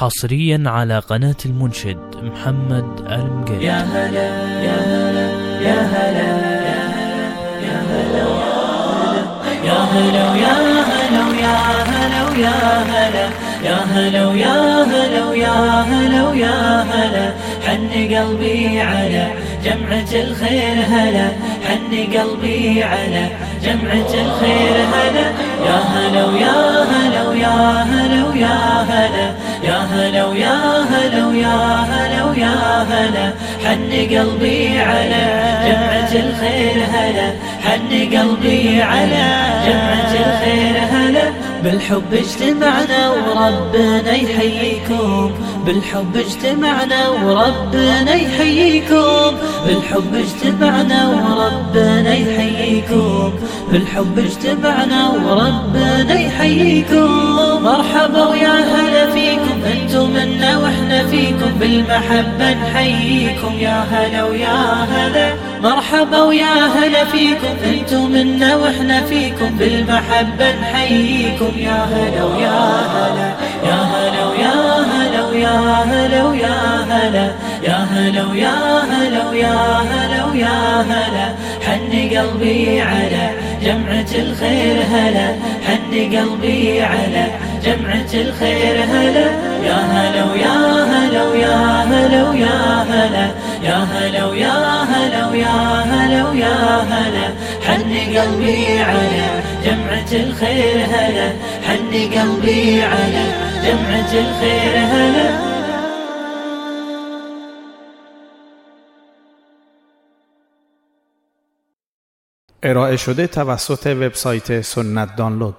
حصريا على قناة المنشد محمد المقيد يا هلا يا هلا يا هلا يا هلا يا هلا يا هلا يا هلا يا هلا يا هلا يا هلا يا هلا يا هلا حن قلبي على جمعة الخير هلا حن قلبي على جمعة الخير هلا يا هلا ويا هلا ويا هلا ويا هلا يا هلا ويا هلا ويا هلا ويا هلا حن قلبي على جمعة الخير هلا حن قلبي على جمعة الخير هلا. بالحب اجتمعنا وربنا يحييكم بالحب اجتمعنا وربنا يحييكم بالحب اجتمعنا وربنا يحييكم بالحب اجتمعنا وربنا يحييكم. مرحبا ويا هلا فيكم أنتم منا وإحنا فيكم بالمحبة نحييكم يا هلا ويا هلا. مرحبا ويا هلا فيكم. أنتم منا وإحنا فيكم بالمحبة نحييكم يا هلا ويا هلا. يا هلا ويا هلا ويا هلا ويا هلا. يا هلا ويا هلا ويا هلا ويا هلا. حن قلبي على جمعة الخير هلا. حن قلبي على جمعة الخير هلا يا هلا ويا هلا ويا هلا ويا هلا يا هلا ويا هلا ويا هلا ويا هلا حن قلبي على جمعة الخير هلا حن قلبي على جمعة الخير هلا. ارائه شده توسط وبسایت سنت دانلود.